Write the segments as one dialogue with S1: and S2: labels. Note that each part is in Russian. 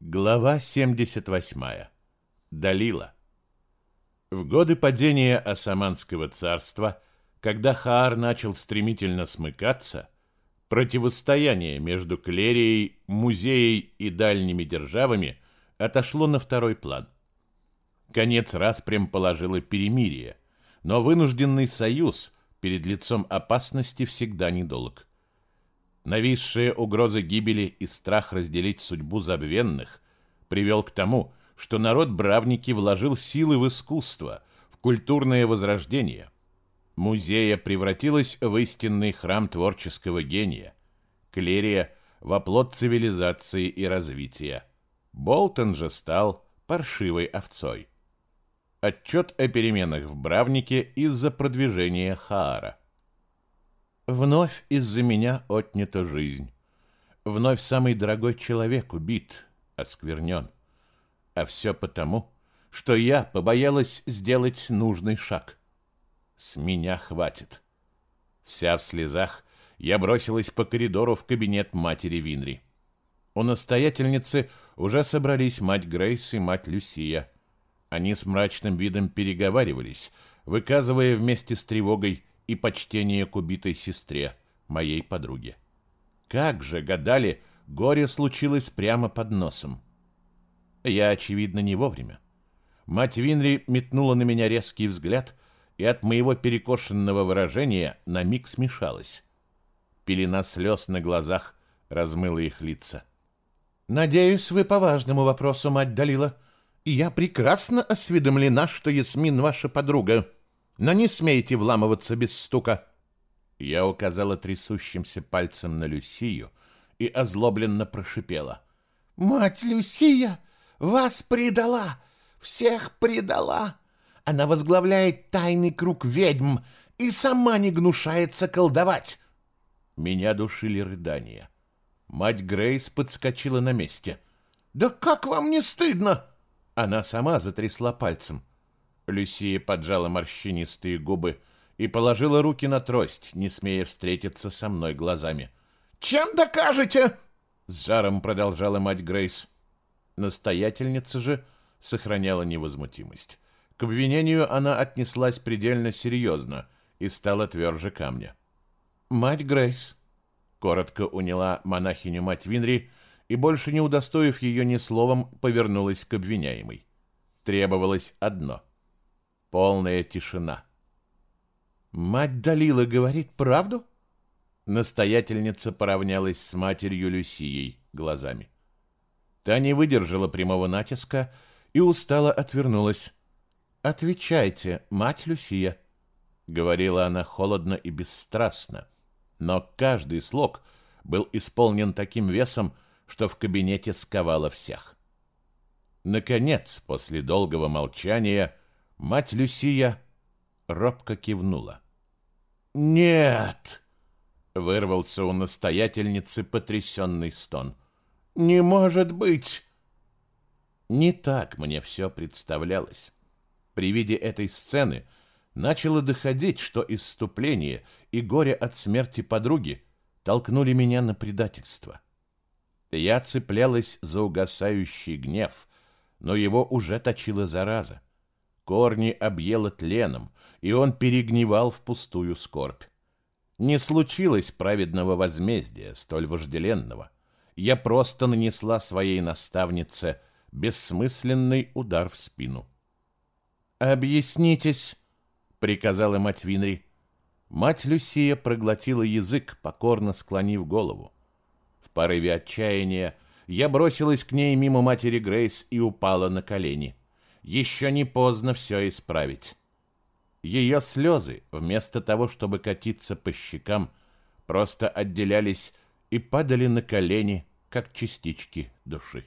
S1: Глава 78. Далила. В годы падения Османского царства, когда Хаар начал стремительно смыкаться, противостояние между Клерией, Музеей и дальними державами отошло на второй план. Конец распрям положило перемирие, но вынужденный союз перед лицом опасности всегда недолг. Нависшая угроза гибели и страх разделить судьбу забвенных привел к тому, что народ Бравники вложил силы в искусство, в культурное возрождение. Музея превратилась в истинный храм творческого гения, Клерия – в оплот цивилизации и развития. Болтон же стал паршивой овцой. Отчет о переменах в Бравнике из-за продвижения Хаара. Вновь из-за меня отнята жизнь. Вновь самый дорогой человек убит, осквернен. А все потому, что я побоялась сделать нужный шаг. С меня хватит. Вся в слезах, я бросилась по коридору в кабинет матери Винри. У настоятельницы уже собрались мать Грейс и мать Люсия. Они с мрачным видом переговаривались, выказывая вместе с тревогой и почтение к убитой сестре, моей подруге. Как же, гадали, горе случилось прямо под носом. Я, очевидно, не вовремя. Мать Винри метнула на меня резкий взгляд, и от моего перекошенного выражения на миг смешалась. Пелена слез на глазах размыла их лица. «Надеюсь, вы по важному вопросу, мать Далила, я прекрасно осведомлена, что Ясмин ваша подруга», но не смейте вламываться без стука. Я указала трясущимся пальцем на Люсию и озлобленно прошипела. «Мать Люсия вас предала! Всех предала! Она возглавляет тайный круг ведьм и сама не гнушается колдовать!» Меня душили рыдания. Мать Грейс подскочила на месте. «Да как вам не стыдно?» Она сама затрясла пальцем. Люсия поджала морщинистые губы и положила руки на трость, не смея встретиться со мной глазами. «Чем докажете?» — с жаром продолжала мать Грейс. Настоятельница же сохраняла невозмутимость. К обвинению она отнеслась предельно серьезно и стала тверже камня. «Мать Грейс», — коротко уняла монахиню мать Винри и, больше не удостоив ее ни словом, повернулась к обвиняемой. Требовалось одно — Полная тишина. «Мать Далила говорит правду?» Настоятельница поравнялась с матерью Люсией глазами. Та не выдержала прямого натиска и устало отвернулась. «Отвечайте, мать Люсия», — говорила она холодно и бесстрастно, но каждый слог был исполнен таким весом, что в кабинете сковало всех. Наконец, после долгого молчания, Мать Люсия робко кивнула. «Нет!» — вырвался у настоятельницы потрясенный стон. «Не может быть!» Не так мне все представлялось. При виде этой сцены начало доходить, что исступление и горе от смерти подруги толкнули меня на предательство. Я цеплялась за угасающий гнев, но его уже точила зараза. Корни объело тленом, и он перегнивал в пустую скорбь. Не случилось праведного возмездия, столь вожделенного. Я просто нанесла своей наставнице бессмысленный удар в спину. «Объяснитесь», — приказала мать Винри. Мать Люсия проглотила язык, покорно склонив голову. В порыве отчаяния я бросилась к ней мимо матери Грейс и упала на колени еще не поздно все исправить. Ее слезы, вместо того, чтобы катиться по щекам, просто отделялись и падали на колени, как частички души.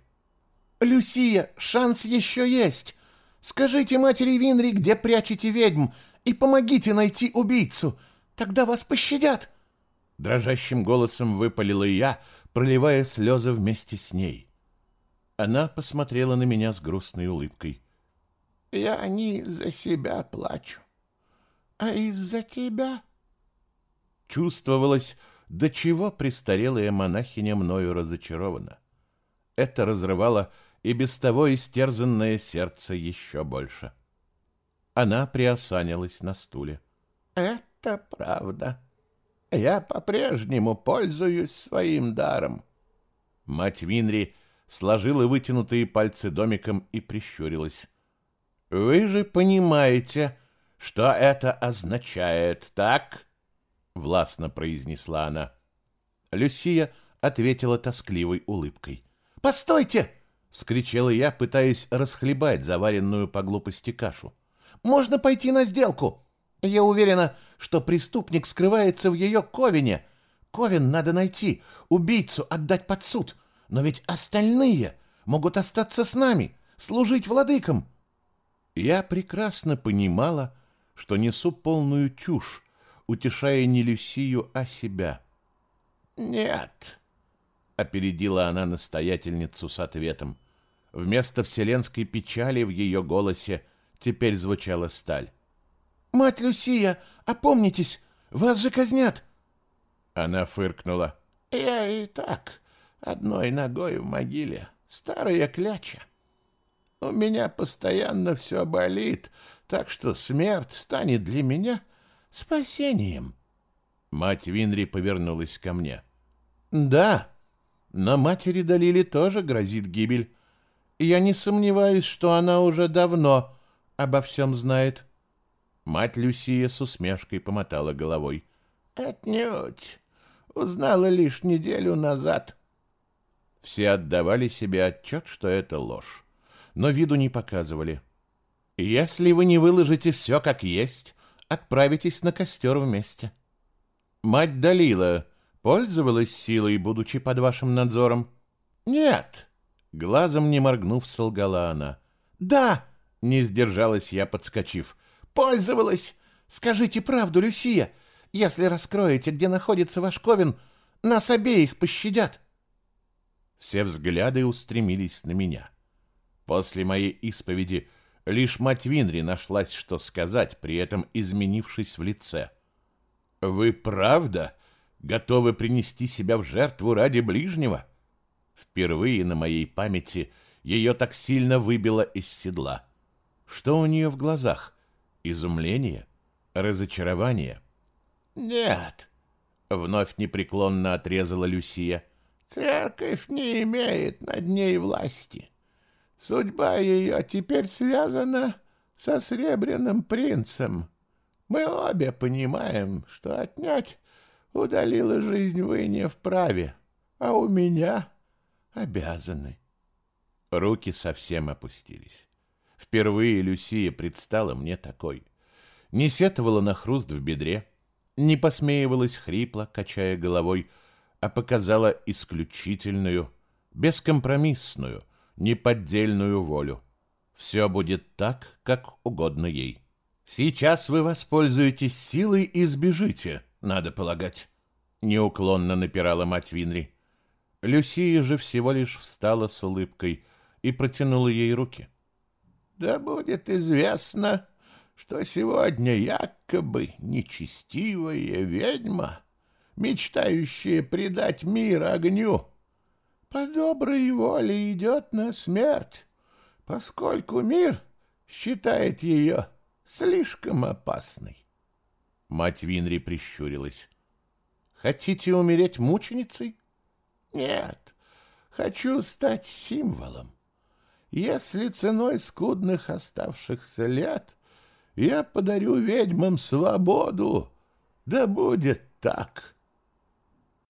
S1: «Люсия, шанс еще есть! Скажите матери Винри, где прячете ведьм, и помогите найти убийцу, тогда вас пощадят!» Дрожащим голосом выпалила я, проливая слезы вместе с ней. Она посмотрела на меня с грустной улыбкой. Я не за себя плачу, а из-за тебя. Чувствовалось, до чего престарелая монахиня мною разочарована. это разрывало и без того истерзанное сердце еще больше. Она приосанилась на стуле.
S2: «Это правда. Я по-прежнему пользуюсь своим даром».
S1: Мать Винри сложила вытянутые пальцы домиком и прищурилась. «Вы же понимаете, что это означает, так?» — властно произнесла она. Люсия ответила тоскливой улыбкой. «Постойте!» — вскричала я, пытаясь расхлебать заваренную по глупости кашу. «Можно пойти на сделку. Я уверена, что преступник скрывается в ее ковине. Ковен надо найти, убийцу отдать под суд. Но ведь остальные могут остаться с нами, служить владыкам». Я прекрасно понимала, что несу полную чушь, утешая не Люсию, а себя.
S2: «Нет»,
S1: опередила она настоятельницу с ответом. Вместо вселенской печали в ее голосе теперь звучала сталь. «Мать Люсия, опомнитесь, вас же казнят!» Она фыркнула.
S2: «Я и так одной ногой в могиле, старая кляча. У меня постоянно все болит, так что смерть станет для меня спасением».
S1: Мать Винри повернулась ко мне. «Да, но матери Далили тоже грозит гибель. Я не сомневаюсь, что она уже давно обо всем знает. Мать Люсия с усмешкой помотала головой.
S2: «Отнюдь. Узнала лишь неделю назад».
S1: Все отдавали себе отчет, что это ложь, но виду не показывали. «Если вы не выложите все как есть, отправитесь на костер вместе». Мать Далила Пользовалась силой, будучи под вашим надзором?
S2: Нет.
S1: Глазом не моргнув, солгала она.
S2: Да,
S1: не сдержалась я, подскочив.
S2: Пользовалась. Скажите правду, Люсия. Если раскроете, где находится ваш Ковен, нас обеих пощадят.
S1: Все взгляды устремились на меня. После моей исповеди лишь мать Винри нашлась, что сказать, при этом изменившись в лице. «Вы правда готовы принести себя в жертву ради ближнего? Впервые на моей памяти ее так сильно выбило из седла. Что у нее в глазах? Изумление? Разочарование?
S2: Нет, вновь непреклонно отрезала Люсия. Церковь не имеет над ней власти. Судьба ее теперь связана со Сребряным принцем. Мы обе понимаем, что отнять удалила жизнь вы не вправе, а у меня обязаны.
S1: Руки совсем опустились. Впервые Люсия предстала мне такой. Не сетовала на хруст в бедре, не посмеивалась хрипло, качая головой, а показала исключительную, бескомпромиссную, неподдельную волю. Все будет так, как угодно ей. Сейчас вы воспользуетесь силой и сбежите, надо полагать. Неуклонно напирала мать Винри. Люсия же всего лишь встала с улыбкой и протянула ей руки.
S2: «Да будет известно, что сегодня якобы нечестивая ведьма, мечтающая предать мир огню, по доброй воле идет на смерть, поскольку мир считает ее слишком опасной.
S1: Мать Винри прищурилась. «Хотите умереть мученицей?»
S2: «Нет, хочу стать символом. Если ценой скудных оставшихся лет я подарю ведьмам свободу, да будет так».